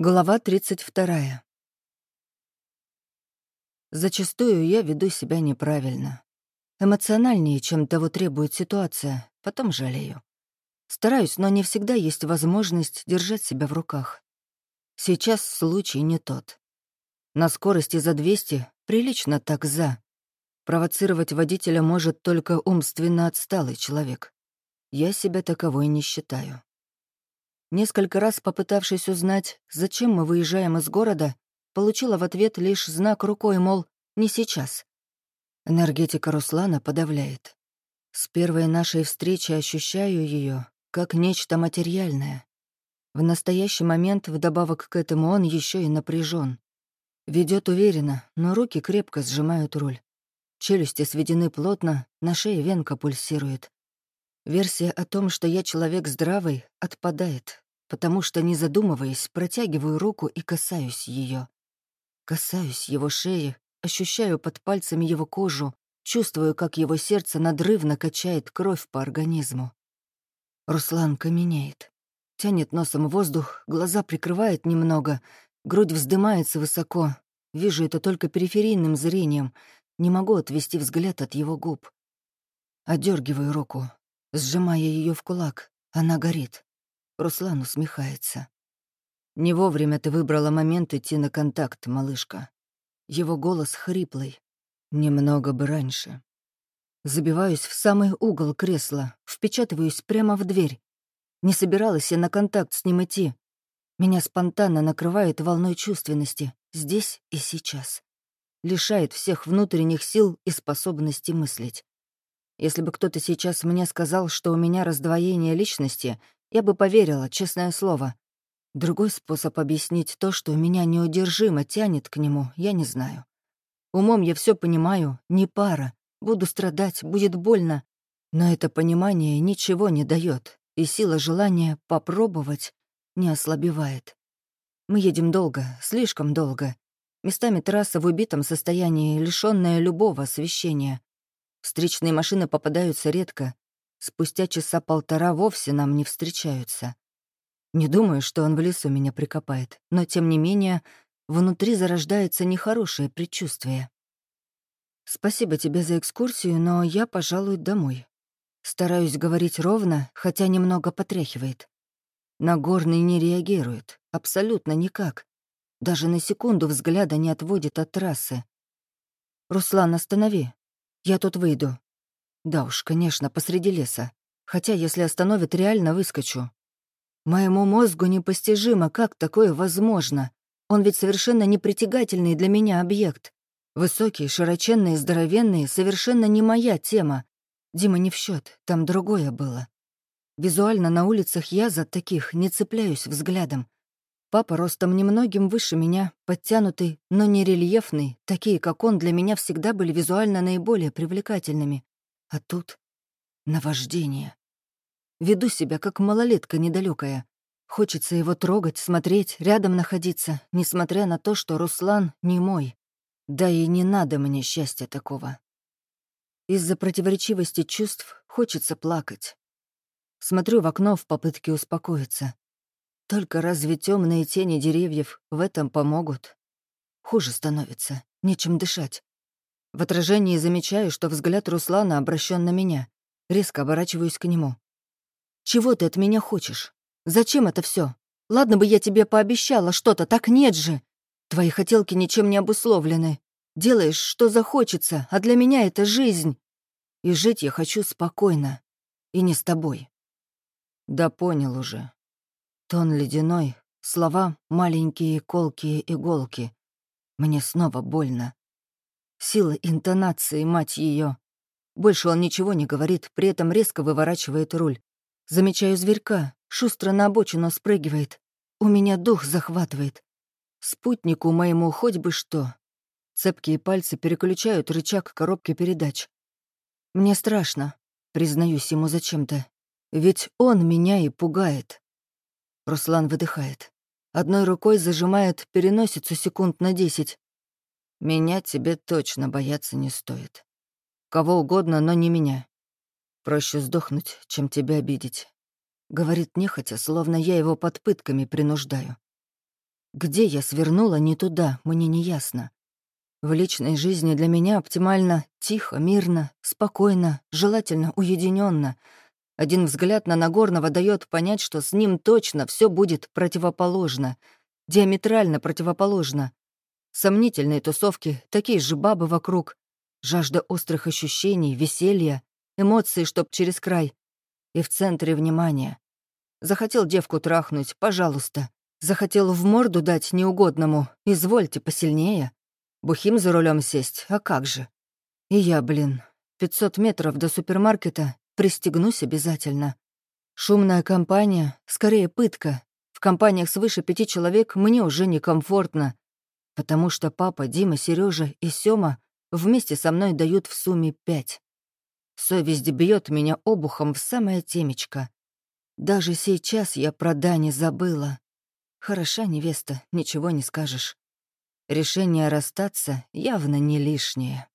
Глава 32. Зачастую я веду себя неправильно. Эмоциональнее, чем того требует ситуация, потом жалею. Стараюсь, но не всегда есть возможность держать себя в руках. Сейчас случай не тот. На скорости за 200 прилично так за. Провоцировать водителя может только умственно отсталый человек. Я себя таковой не считаю. Несколько раз попытавшись узнать, зачем мы выезжаем из города, получила в ответ лишь знак рукой, мол, не сейчас. Энергетика Руслана подавляет. С первой нашей встречи ощущаю ее как нечто материальное. В настоящий момент, вдобавок к этому, он еще и напряжен. Ведет уверенно, но руки крепко сжимают руль. Челюсти сведены плотно, на шее венка пульсирует. Версия о том, что я человек здравый, отпадает, потому что, не задумываясь, протягиваю руку и касаюсь ее. Касаюсь его шеи, ощущаю под пальцами его кожу, чувствую, как его сердце надрывно качает кровь по организму. Руслан каменеет. Тянет носом воздух, глаза прикрывает немного, грудь вздымается высоко. Вижу это только периферийным зрением, не могу отвести взгляд от его губ. Одергиваю руку, сжимая ее в кулак. Она горит. Руслан усмехается. «Не вовремя ты выбрала момент идти на контакт, малышка». Его голос хриплый. «Немного бы раньше». Забиваюсь в самый угол кресла, впечатываюсь прямо в дверь. Не собиралась я на контакт с ним идти. Меня спонтанно накрывает волной чувственности, здесь и сейчас. Лишает всех внутренних сил и способности мыслить. Если бы кто-то сейчас мне сказал, что у меня раздвоение личности, я бы поверила, честное слово. Другой способ объяснить то, что меня неудержимо тянет к нему, я не знаю. Умом я все понимаю, не пара. Буду страдать, будет больно. Но это понимание ничего не дает, и сила желания попробовать не ослабевает. Мы едем долго, слишком долго. Местами трасса в убитом состоянии, лишённая любого освещения. Встречные машины попадаются редко. Спустя часа полтора вовсе нам не встречаются. Не думаю, что он в лесу меня прикопает, но, тем не менее, внутри зарождается нехорошее предчувствие. Спасибо тебе за экскурсию, но я, пожалуй, домой. Стараюсь говорить ровно, хотя немного потряхивает. Нагорный не реагирует, абсолютно никак. Даже на секунду взгляда не отводит от трассы. «Руслан, останови. Я тут выйду. Да уж, конечно, посреди леса. Хотя, если остановит, реально выскочу. Моему мозгу непостижимо, как такое возможно. Он ведь совершенно непритягательный для меня объект. Высокие, широченные, здоровенные — совершенно не моя тема. Дима не в счет, там другое было. Визуально на улицах я за таких не цепляюсь взглядом. Папа ростом немногим выше меня, подтянутый, но не рельефный, такие, как он, для меня всегда были визуально наиболее привлекательными. А тут — наваждение. Веду себя, как малолетка недалекая. Хочется его трогать, смотреть, рядом находиться, несмотря на то, что Руслан не мой. Да и не надо мне счастья такого. Из-за противоречивости чувств хочется плакать. Смотрю в окно в попытке успокоиться. Только разве темные тени деревьев в этом помогут? Хуже становится, нечем дышать. В отражении замечаю, что взгляд Руслана обращен на меня. Резко оборачиваюсь к нему. «Чего ты от меня хочешь? Зачем это все? Ладно бы я тебе пообещала что-то, так нет же. Твои хотелки ничем не обусловлены. Делаешь, что захочется, а для меня это жизнь. И жить я хочу спокойно. И не с тобой». «Да понял уже», Тон ледяной, слова — маленькие колкие иголки. Мне снова больно. Сила интонации, мать ее. Больше он ничего не говорит, при этом резко выворачивает руль. Замечаю зверька, шустро на обочину спрыгивает. У меня дух захватывает. Спутнику моему хоть бы что. Цепкие пальцы переключают рычаг коробки передач. Мне страшно, признаюсь ему зачем-то. Ведь он меня и пугает. Руслан выдыхает. Одной рукой зажимает переносицу секунд на десять. Меня тебе точно бояться не стоит. Кого угодно, но не меня. Проще сдохнуть, чем тебя обидеть. Говорит нехотя, словно я его под пытками принуждаю. Где я свернула не туда, мне не ясно. В личной жизни для меня оптимально тихо, мирно, спокойно, желательно уединенно. Один взгляд на Нагорного дает понять, что с ним точно все будет противоположно, диаметрально противоположно. Сомнительные тусовки, такие же бабы вокруг, жажда острых ощущений, веселья, эмоций, чтоб через край. И в центре внимания. Захотел девку трахнуть, пожалуйста. Захотел в морду дать неугодному, извольте посильнее. Бухим за рулем сесть, а как же? И я, блин, 500 метров до супермаркета пристегнусь обязательно. Шумная компания, скорее пытка. В компаниях свыше пяти человек мне уже некомфортно, потому что папа, Дима, Сережа и Сёма вместе со мной дают в сумме пять. Совесть бьет меня обухом в самое темечко. Даже сейчас я про Дани забыла. Хороша невеста, ничего не скажешь. Решение расстаться явно не лишнее.